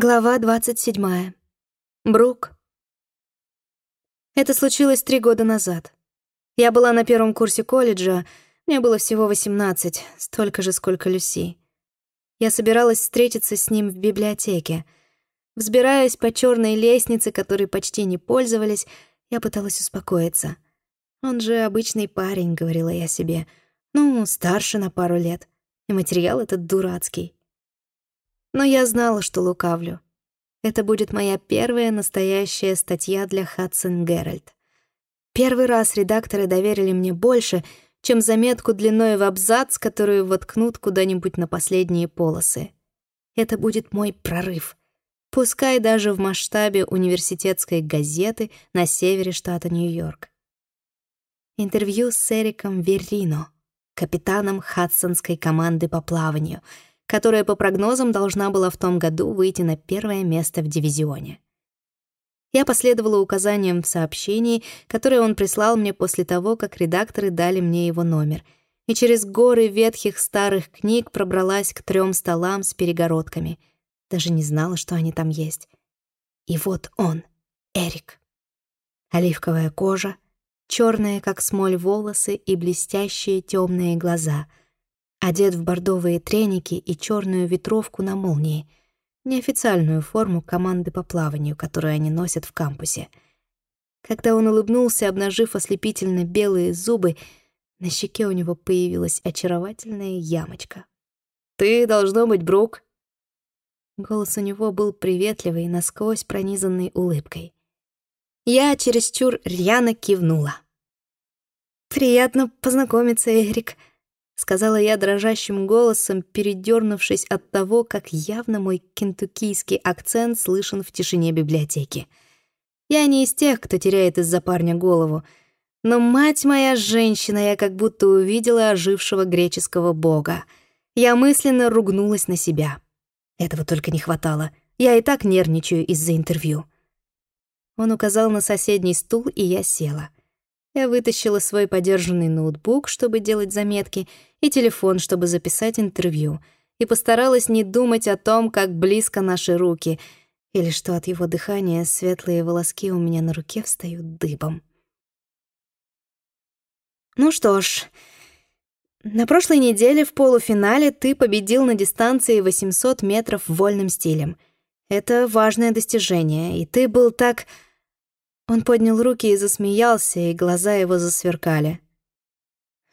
Глава 27. Брук. Это случилось три года назад. Я была на первом курсе колледжа, мне было всего 18, столько же, сколько Люси. Я собиралась встретиться с ним в библиотеке. Взбираясь по черной лестнице, которой почти не пользовались, я пыталась успокоиться. «Он же обычный парень», — говорила я себе. «Ну, старше на пару лет. И материал этот дурацкий». Но я знала, что лукавлю. Это будет моя первая настоящая статья для Хадсон Геральт. Первый раз редакторы доверили мне больше, чем заметку длиной в абзац, которую воткнут куда-нибудь на последние полосы. Это будет мой прорыв. Пускай даже в масштабе университетской газеты на севере штата Нью-Йорк. Интервью с Эриком Веррино, капитаном хадсонской команды по плаванию — которая по прогнозам должна была в том году выйти на первое место в дивизионе. Я последовала указаниям в сообщении, которое он прислал мне после того, как редакторы дали мне его номер, и через горы ветхих старых книг пробралась к трем столам с перегородками. Даже не знала, что они там есть. И вот он, Эрик. Оливковая кожа, черные, как смоль, волосы и блестящие темные глаза — одет в бордовые треники и черную ветровку на молнии, неофициальную форму команды по плаванию, которую они носят в кампусе. Когда он улыбнулся, обнажив ослепительно белые зубы, на щеке у него появилась очаровательная ямочка. «Ты, должно быть, Брук?» Голос у него был приветливый, насквозь пронизанный улыбкой. Я чересчур рьяно кивнула. «Приятно познакомиться, Эрик», сказала я дрожащим голосом, передернувшись от того, как явно мой кентуккийский акцент слышен в тишине библиотеки. Я не из тех, кто теряет из-за парня голову, но, мать моя женщина, я как будто увидела ожившего греческого бога. Я мысленно ругнулась на себя. Этого только не хватало. Я и так нервничаю из-за интервью. Он указал на соседний стул, и я села — я вытащила свой подержанный ноутбук, чтобы делать заметки, и телефон, чтобы записать интервью, и постаралась не думать о том, как близко наши руки, или что от его дыхания светлые волоски у меня на руке встают дыбом. Ну что ж, на прошлой неделе в полуфинале ты победил на дистанции 800 метров вольным стилем. Это важное достижение, и ты был так он поднял руки и засмеялся, и глаза его засверкали.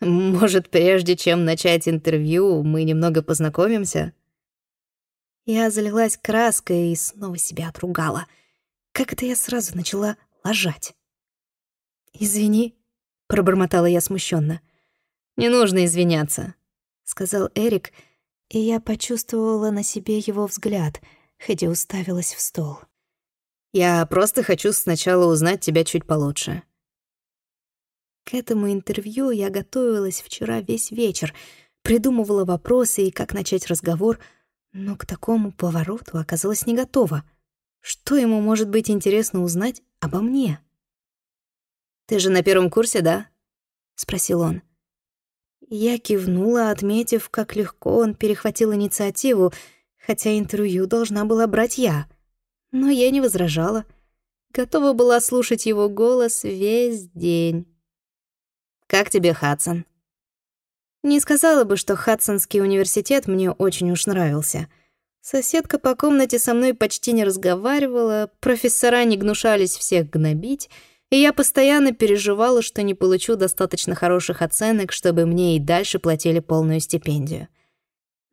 «Может, прежде чем начать интервью, мы немного познакомимся?» Я залилась краской и снова себя отругала. Как это я сразу начала ложать? «Извини», — пробормотала я смущенно. «Не нужно извиняться», — сказал Эрик, и я почувствовала на себе его взгляд, хотя уставилась в стол. Я просто хочу сначала узнать тебя чуть получше». К этому интервью я готовилась вчера весь вечер, придумывала вопросы и как начать разговор, но к такому повороту оказалась не готова. Что ему может быть интересно узнать обо мне? «Ты же на первом курсе, да?» — спросил он. Я кивнула, отметив, как легко он перехватил инициативу, хотя интервью должна была брать я — но я не возражала. Готова была слушать его голос весь день. «Как тебе, Хадсон?» Не сказала бы, что Хадсонский университет мне очень уж нравился. Соседка по комнате со мной почти не разговаривала, профессора не гнушались всех гнобить, и я постоянно переживала, что не получу достаточно хороших оценок, чтобы мне и дальше платили полную стипендию.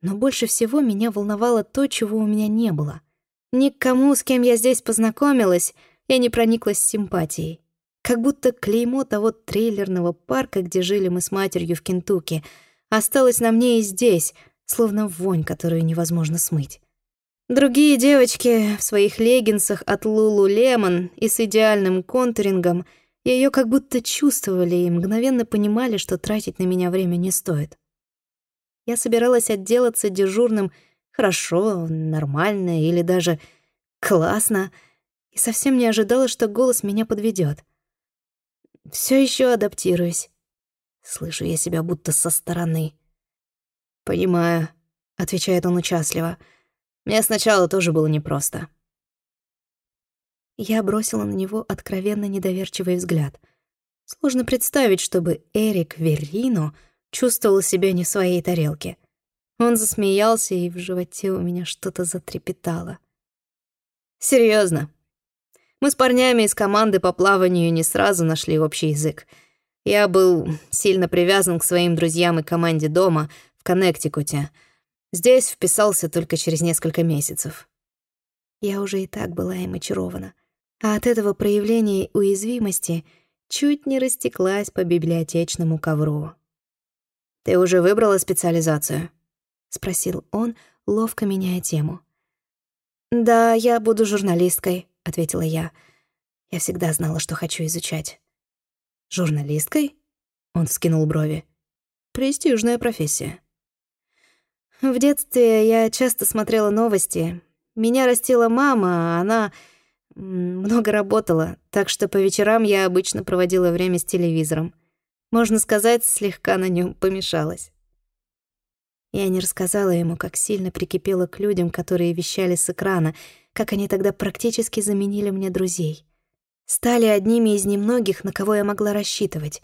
Но больше всего меня волновало то, чего у меня не было — Никому, с кем я здесь познакомилась, я не прониклась симпатией. Как будто клеймо того трейлерного парка, где жили мы с матерью в Кентукки, осталось на мне и здесь, словно вонь, которую невозможно смыть. Другие девочки в своих леггинсах от Лулу Лемон и с идеальным контурингом ее как будто чувствовали и мгновенно понимали, что тратить на меня время не стоит. Я собиралась отделаться дежурным хорошо, нормально или даже классно, и совсем не ожидала, что голос меня подведет. Все еще адаптируюсь. Слышу я себя будто со стороны. «Понимаю», — отвечает он участливо. Мне сначала тоже было непросто. Я бросила на него откровенно недоверчивый взгляд. Сложно представить, чтобы Эрик Веррино чувствовал себя не в своей тарелке. Он засмеялся, и в животе у меня что-то затрепетало. Серьезно. Мы с парнями из команды по плаванию не сразу нашли общий язык. Я был сильно привязан к своим друзьям и команде дома в Коннектикуте. Здесь вписался только через несколько месяцев. Я уже и так была им очарована. А от этого проявления уязвимости чуть не растеклась по библиотечному ковру. «Ты уже выбрала специализацию?» — спросил он, ловко меняя тему. «Да, я буду журналисткой», — ответила я. Я всегда знала, что хочу изучать. «Журналисткой?» — он вскинул брови. «Престижная профессия». В детстве я часто смотрела новости. Меня растила мама, а она много работала, так что по вечерам я обычно проводила время с телевизором. Можно сказать, слегка на нем помешалась. Я не рассказала ему, как сильно прикипела к людям, которые вещали с экрана, как они тогда практически заменили мне друзей. Стали одними из немногих, на кого я могла рассчитывать.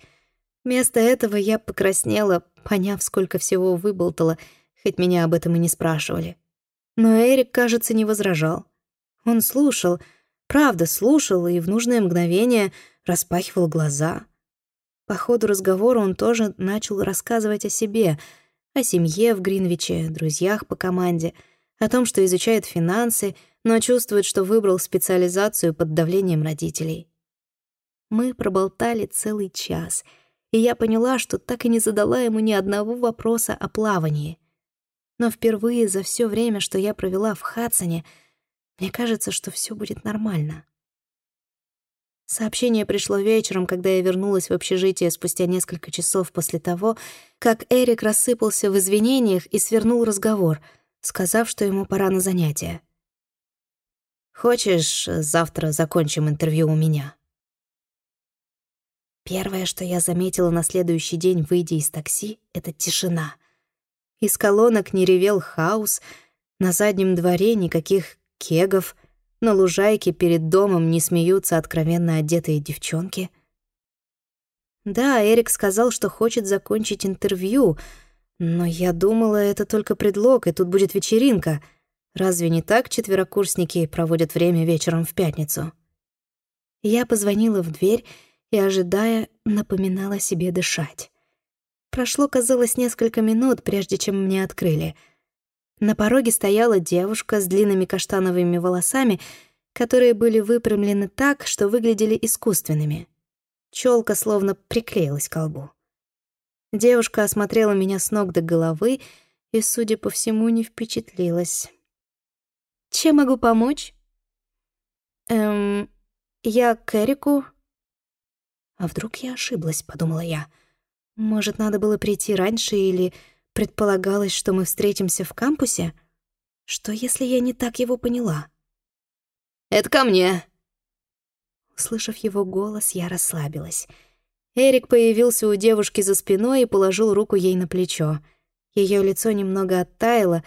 Вместо этого я покраснела, поняв, сколько всего выболтала, хоть меня об этом и не спрашивали. Но Эрик, кажется, не возражал. Он слушал, правда слушал, и в нужное мгновение распахивал глаза. По ходу разговора он тоже начал рассказывать о себе, о семье в Гринвиче, друзьях по команде, о том, что изучает финансы, но чувствует, что выбрал специализацию под давлением родителей. Мы проболтали целый час, и я поняла, что так и не задала ему ни одного вопроса о плавании. Но впервые за все время, что я провела в Хадсоне, мне кажется, что все будет нормально. Сообщение пришло вечером, когда я вернулась в общежитие спустя несколько часов после того, как Эрик рассыпался в извинениях и свернул разговор, сказав, что ему пора на занятия. «Хочешь, завтра закончим интервью у меня?» Первое, что я заметила на следующий день, выйдя из такси, — это тишина. Из колонок не ревел хаос, на заднем дворе никаких кегов — на лужайке перед домом не смеются откровенно одетые девчонки. Да, Эрик сказал, что хочет закончить интервью, но я думала, это только предлог, и тут будет вечеринка. Разве не так четверокурсники проводят время вечером в пятницу? Я позвонила в дверь и, ожидая, напоминала себе дышать. Прошло, казалось, несколько минут, прежде чем мне открыли — на пороге стояла девушка с длинными каштановыми волосами, которые были выпрямлены так, что выглядели искусственными. Челка словно приклеилась к колбу. Девушка осмотрела меня с ног до головы и, судя по всему, не впечатлилась. «Чем могу помочь?» «Эм, я к Эрику». «А вдруг я ошиблась?» — подумала я. «Может, надо было прийти раньше или Предполагалось, что мы встретимся в кампусе? Что, если я не так его поняла? «Это ко мне!» Услышав его голос, я расслабилась. Эрик появился у девушки за спиной и положил руку ей на плечо. Ее лицо немного оттаяло,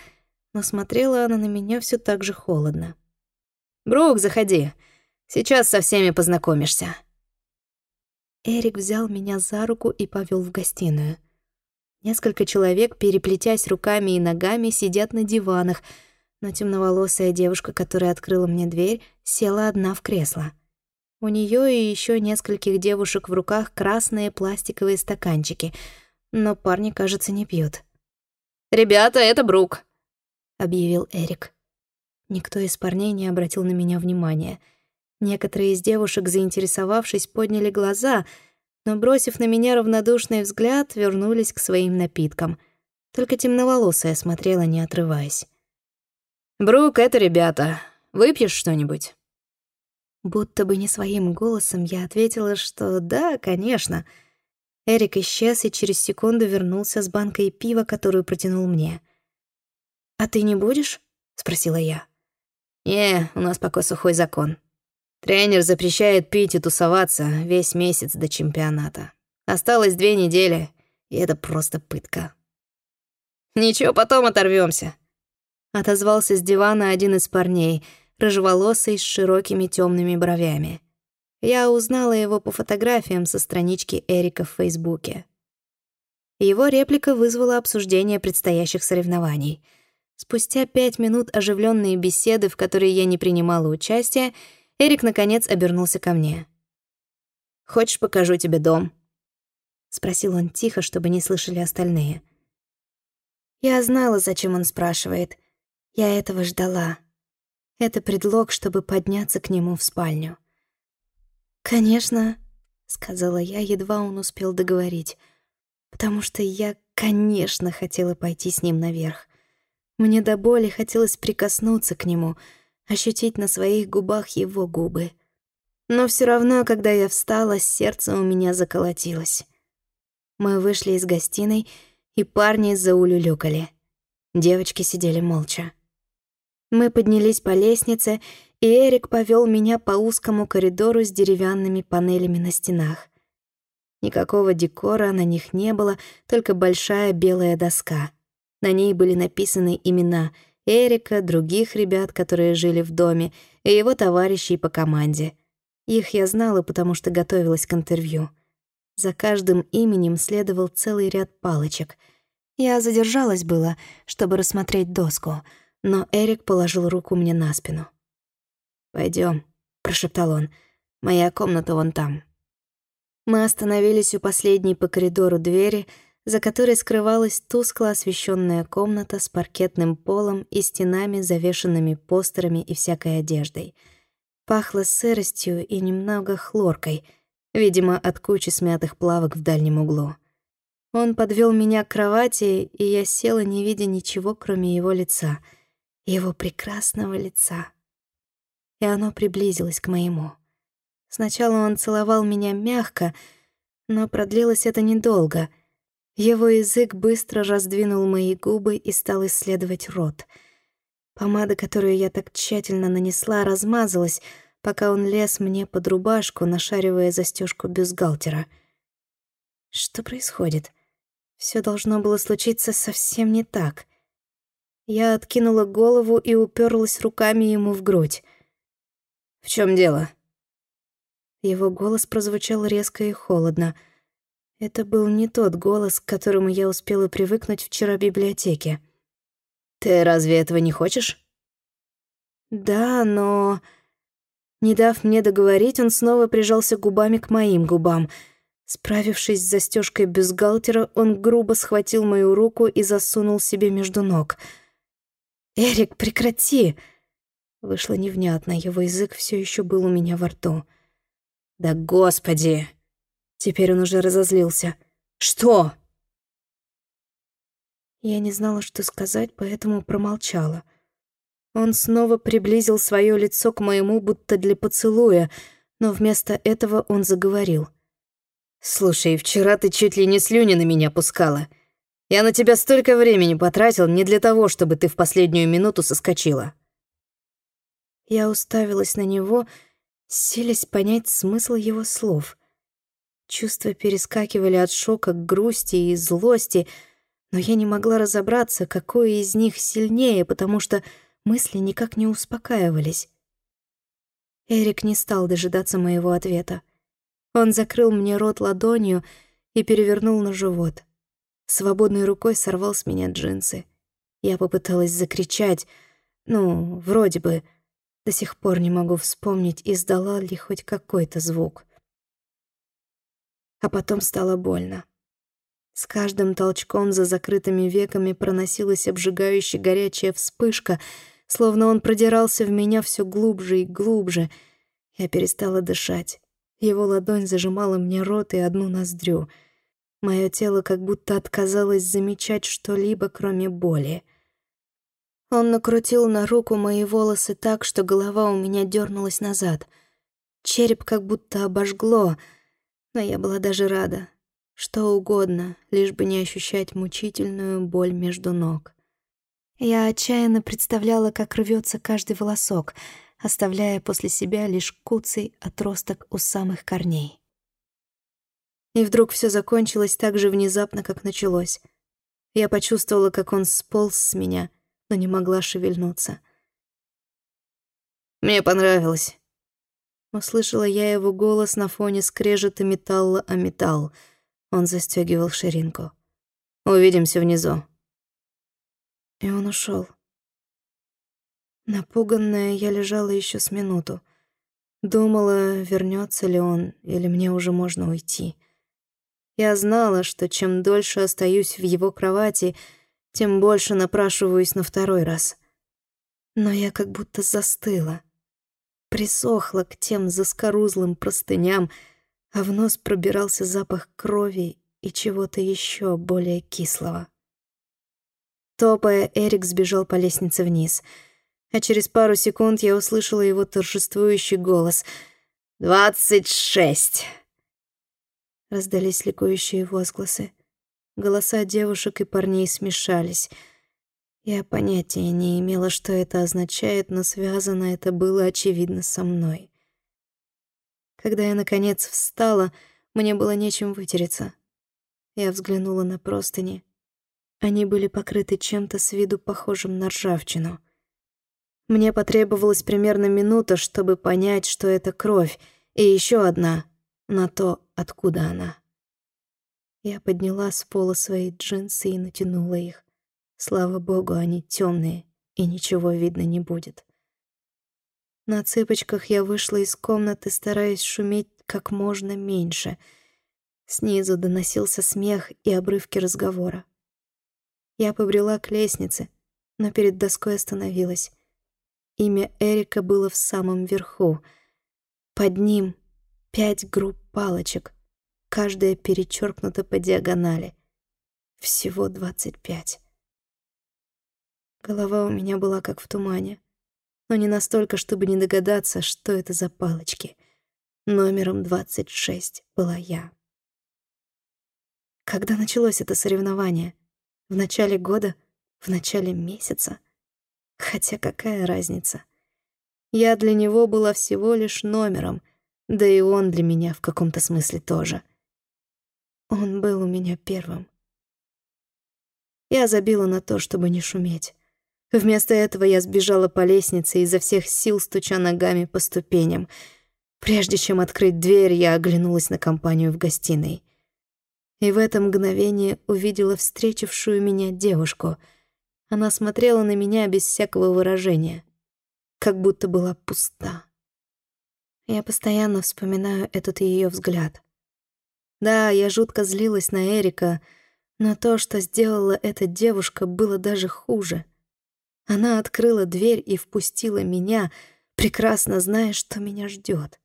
но смотрела она на меня все так же холодно. «Брук, заходи. Сейчас со всеми познакомишься». Эрик взял меня за руку и повел в гостиную — Несколько человек, переплетясь руками и ногами, сидят на диванах, но темноволосая девушка, которая открыла мне дверь, села одна в кресло. У нее и еще нескольких девушек в руках красные пластиковые стаканчики, но парни, кажется, не пьют. «Ребята, это Брук», — объявил Эрик. Никто из парней не обратил на меня внимания. Некоторые из девушек, заинтересовавшись, подняли глаза — но, бросив на меня равнодушный взгляд, вернулись к своим напиткам. Только темноволосая смотрела, не отрываясь. «Брук, это ребята. Выпьешь что-нибудь?» Будто бы не своим голосом я ответила, что да, конечно. Эрик исчез и через секунду вернулся с банкой пива, которую протянул мне. «А ты не будешь?» — спросила я. «Не, у нас пока сухой закон», Тренер запрещает пить и тусоваться весь месяц до чемпионата. Осталось две недели, и это просто пытка. Ничего, потом оторвемся. — отозвался с дивана один из парней, рыжеволосый с широкими темными бровями. Я узнала его по фотографиям со странички Эрика в Фейсбуке. Его реплика вызвала обсуждение предстоящих соревнований. Спустя пять минут оживленные беседы, в которые я не принимала участия, Эрик, наконец, обернулся ко мне. «Хочешь, покажу тебе дом?» — спросил он тихо, чтобы не слышали остальные. Я знала, зачем он спрашивает. Я этого ждала. Это предлог, чтобы подняться к нему в спальню. «Конечно», — сказала я, едва он успел договорить, потому что я, конечно, хотела пойти с ним наверх. Мне до боли хотелось прикоснуться к нему, ощутить на своих губах его губы. Но все равно, когда я встала, сердце у меня заколотилось. Мы вышли из гостиной, и парни заулюлюкали. Девочки сидели молча. Мы поднялись по лестнице, и Эрик повел меня по узкому коридору с деревянными панелями на стенах. Никакого декора на них не было, только большая белая доска. На ней были написаны имена Эрика, других ребят, которые жили в доме, и его товарищей по команде. Их я знала, потому что готовилась к интервью. За каждым именем следовал целый ряд палочек. Я задержалась было, чтобы рассмотреть доску, но Эрик положил руку мне на спину. Пойдем, прошептал он. «Моя комната вон там». Мы остановились у последней по коридору двери, за которой скрывалась тускло освещенная комната с паркетным полом и стенами, завешенными постерами и всякой одеждой. Пахло сыростью и немного хлоркой, видимо, от кучи смятых плавок в дальнем углу. Он подвел меня к кровати, и я села, не видя ничего, кроме его лица, его прекрасного лица и оно приблизилось к моему. Сначала он целовал меня мягко, но продлилось это недолго. Его язык быстро раздвинул мои губы и стал исследовать рот. Помада, которую я так тщательно нанесла, размазалась, пока он лез мне под рубашку, нашаривая застежку бюстгальтера. Что происходит? Все должно было случиться совсем не так. Я откинула голову и уперлась руками ему в грудь. «В чем дело?» Его голос прозвучал резко и холодно. Это был не тот голос, к которому я успела привыкнуть вчера в библиотеке. «Ты разве этого не хочешь?» «Да, но...» Не дав мне договорить, он снова прижался губами к моим губам. Справившись с застежкой бюстгальтера, он грубо схватил мою руку и засунул себе между ног. «Эрик, прекрати!» Вышло невнятно, его язык все еще был у меня во рту. «Да господи!» Теперь он уже разозлился. «Что?» Я не знала, что сказать, поэтому промолчала. Он снова приблизил свое лицо к моему, будто для поцелуя, но вместо этого он заговорил. «Слушай, вчера ты чуть ли не слюни на меня пускала. Я на тебя столько времени потратил не для того, чтобы ты в последнюю минуту соскочила. Я уставилась на него, селись понять смысл его слов. Чувства перескакивали от шока к грусти и злости, но я не могла разобраться, какое из них сильнее, потому что мысли никак не успокаивались. Эрик не стал дожидаться моего ответа. Он закрыл мне рот ладонью и перевернул на живот. Свободной рукой сорвал с меня джинсы. Я попыталась закричать, ну, вроде бы, до сих пор не могу вспомнить, издала ли хоть какой-то звук. А потом стало больно. С каждым толчком за закрытыми веками проносилась обжигающая горячая вспышка, словно он продирался в меня все глубже и глубже. Я перестала дышать. Его ладонь зажимала мне рот и одну ноздрю. Мое тело как будто отказалось замечать что-либо, кроме боли. Он накрутил на руку мои волосы так, что голова у меня дернулась назад. Череп как будто обожгло, но я была даже рада. Что угодно, лишь бы не ощущать мучительную боль между ног. Я отчаянно представляла, как рвется каждый волосок, оставляя после себя лишь куцый отросток у самых корней. И вдруг все закончилось так же внезапно, как началось. Я почувствовала, как он сполз с меня — но не могла шевельнуться. «Мне понравилось». Услышала я его голос на фоне скрежета металла о металл. Он застегивал ширинку. «Увидимся внизу». И он ушел. Напуганная, я лежала еще с минуту. Думала, вернется ли он, или мне уже можно уйти. Я знала, что чем дольше остаюсь в его кровати, тем больше напрашиваюсь на второй раз. Но я как будто застыла, присохла к тем заскорузлым простыням, а в нос пробирался запах крови и чего-то еще более кислого. Топая, Эрик сбежал по лестнице вниз, а через пару секунд я услышала его торжествующий голос. «Двадцать шесть!» Раздались ликующие возгласы. Голоса девушек и парней смешались. Я понятия не имела, что это означает, но связано это было, очевидно, со мной. Когда я, наконец, встала, мне было нечем вытереться. Я взглянула на простыни. Они были покрыты чем-то с виду похожим на ржавчину. Мне потребовалась примерно минута, чтобы понять, что это кровь, и еще одна — на то, откуда она. Я подняла с пола свои джинсы и натянула их. Слава богу, они темные, и ничего видно не будет. На цыпочках я вышла из комнаты, стараясь шуметь как можно меньше. Снизу доносился смех и обрывки разговора. Я побрела к лестнице, но перед доской остановилась. Имя Эрика было в самом верху. Под ним пять групп палочек — каждая перечеркнута по диагонали. Всего двадцать пять. Голова у меня была как в тумане, но не настолько, чтобы не догадаться, что это за палочки. Номером двадцать шесть была я. Когда началось это соревнование? В начале года? В начале месяца? Хотя какая разница? Я для него была всего лишь номером, да и он для меня в каком-то смысле тоже. Он был у меня первым. Я забила на то, чтобы не шуметь. Вместо этого я сбежала по лестнице, изо всех сил стуча ногами по ступеням. Прежде чем открыть дверь, я оглянулась на компанию в гостиной. И в это мгновение увидела встретившую меня девушку. Она смотрела на меня без всякого выражения, как будто была пуста. Я постоянно вспоминаю этот ее взгляд. Да, я жутко злилась на Эрика, но то, что сделала эта девушка, было даже хуже. Она открыла дверь и впустила меня, прекрасно зная, что меня ждет.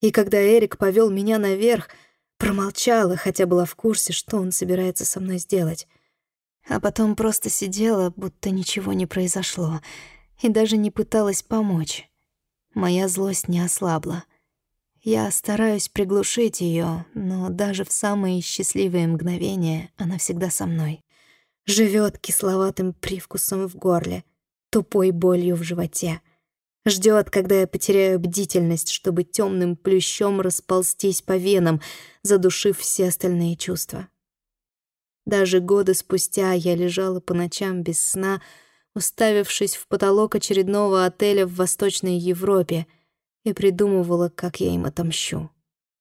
И когда Эрик повел меня наверх, промолчала, хотя была в курсе, что он собирается со мной сделать. А потом просто сидела, будто ничего не произошло, и даже не пыталась помочь. Моя злость не ослабла. Я стараюсь приглушить ее, но даже в самые счастливые мгновения она всегда со мной. Живет кисловатым привкусом в горле, тупой болью в животе. Ждет, когда я потеряю бдительность, чтобы темным плющом расползтись по венам, задушив все остальные чувства. Даже годы спустя я лежала по ночам без сна, уставившись в потолок очередного отеля в Восточной Европе — и придумывала, как я им отомщу.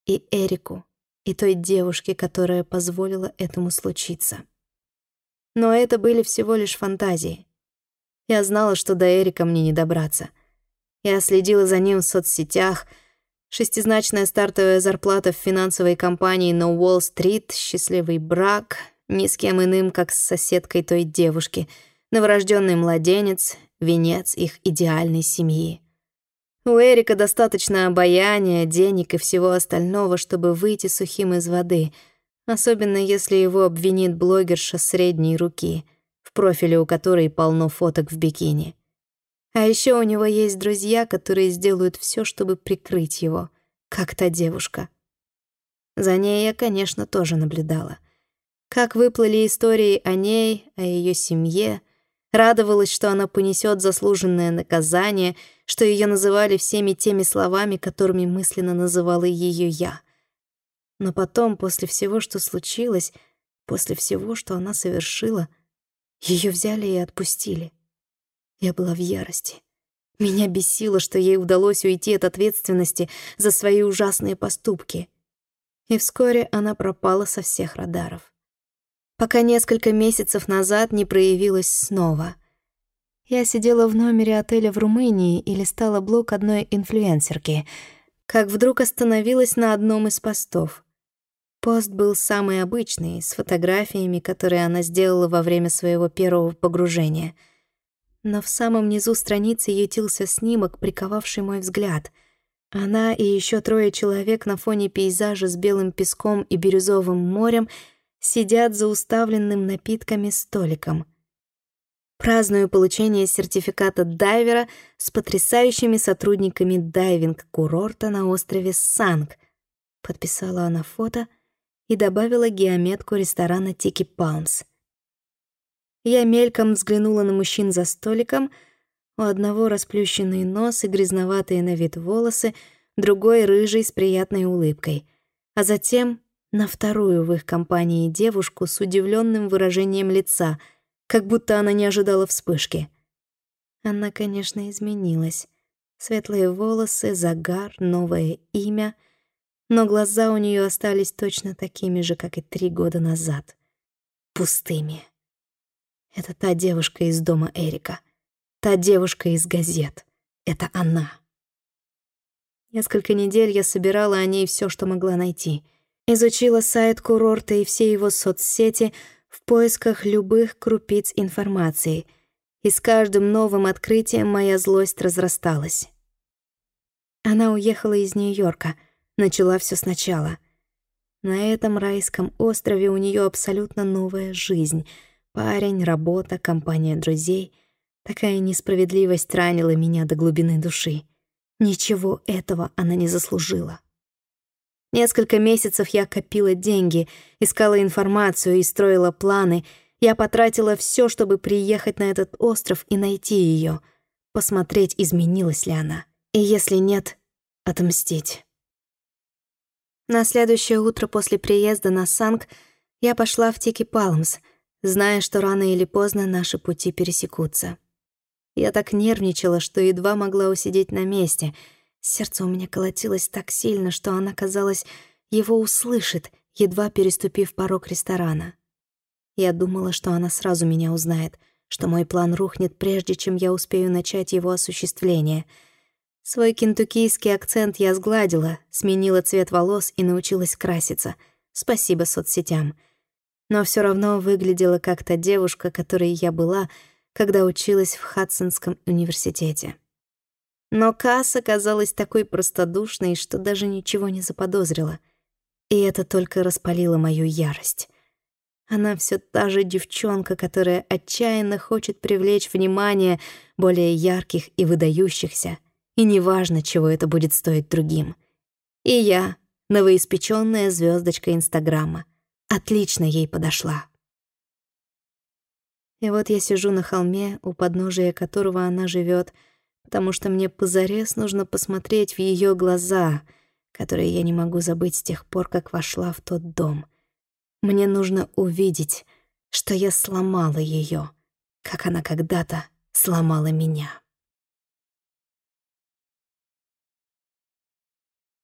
И Эрику, и той девушке, которая позволила этому случиться. Но это были всего лишь фантазии. Я знала, что до Эрика мне не добраться. Я следила за ним в соцсетях. Шестизначная стартовая зарплата в финансовой компании на Уолл-стрит, счастливый брак, ни с кем иным, как с соседкой той девушки, новорожденный младенец, венец их идеальной семьи. У Эрика достаточно обаяния, денег и всего остального, чтобы выйти сухим из воды, особенно если его обвинит блогерша средней руки, в профиле у которой полно фоток в бикини. А еще у него есть друзья, которые сделают все, чтобы прикрыть его, как та девушка. За ней я, конечно, тоже наблюдала. Как выплыли истории о ней, о ее семье — Радовалась, что она понесет заслуженное наказание, что ее называли всеми теми словами, которыми мысленно называла ее я. Но потом, после всего, что случилось, после всего, что она совершила, ее взяли и отпустили, Я была в ярости. Меня бесило, что ей удалось уйти от ответственности за свои ужасные поступки. И вскоре она пропала со всех радаров. Пока несколько месяцев назад не проявилась снова. Я сидела в номере отеля в Румынии и листала блог одной инфлюенсерки, как вдруг остановилась на одном из постов. Пост был самый обычный, с фотографиями, которые она сделала во время своего первого погружения — но в самом низу страницы ютился снимок, приковавший мой взгляд. Она и еще трое человек на фоне пейзажа с белым песком и бирюзовым морем сидят за уставленным напитками столиком. Праздную получение сертификата дайвера с потрясающими сотрудниками дайвинг-курорта на острове Санг. Подписала она фото и добавила геометку ресторана Тики Палмс. Я мельком взглянула на мужчин за столиком. У одного расплющенный нос и грязноватые на вид волосы, другой рыжий с приятной улыбкой. А затем на вторую в их компании девушку с удивленным выражением лица, как будто она не ожидала вспышки. Она, конечно, изменилась. Светлые волосы, загар, новое имя, но глаза у нее остались точно такими же, как и три года назад. Пустыми. Это та девушка из дома Эрика. Та девушка из газет. Это она. Несколько недель я собирала о ней все, что могла найти. Изучила сайт курорта и все его соцсети в поисках любых крупиц информации. И с каждым новым открытием моя злость разрасталась. Она уехала из Нью-Йорка, начала все сначала. На этом райском острове у нее абсолютно новая жизнь — Парень, работа, компания друзей. Такая несправедливость ранила меня до глубины души. Ничего этого она не заслужила. Несколько месяцев я копила деньги, искала информацию и строила планы. Я потратила все, чтобы приехать на этот остров и найти ее, посмотреть, изменилась ли она. И если нет, отомстить. На следующее утро после приезда на Санк я пошла в Тики Палмс — зная, что рано или поздно наши пути пересекутся. Я так нервничала, что едва могла усидеть на месте. Сердце у меня колотилось так сильно, что она, казалось, его услышит, едва переступив порог ресторана. Я думала, что она сразу меня узнает, что мой план рухнет, прежде чем я успею начать его осуществление. Свой кентуккийский акцент я сгладила, сменила цвет волос и научилась краситься. Спасибо соцсетям — но все равно выглядела как та девушка, которой я была, когда училась в Хадсонском университете. Но Касс оказалась такой простодушной, что даже ничего не заподозрила. И это только распалило мою ярость. Она все та же девчонка, которая отчаянно хочет привлечь внимание более ярких и выдающихся, и неважно, чего это будет стоить другим. И я, новоиспечённая звездочка Инстаграма, отлично ей подошла. И вот я сижу на холме, у подножия которого она живет, потому что мне позарез нужно посмотреть в ее глаза, которые я не могу забыть с тех пор, как вошла в тот дом. Мне нужно увидеть, что я сломала ее, как она когда-то сломала меня.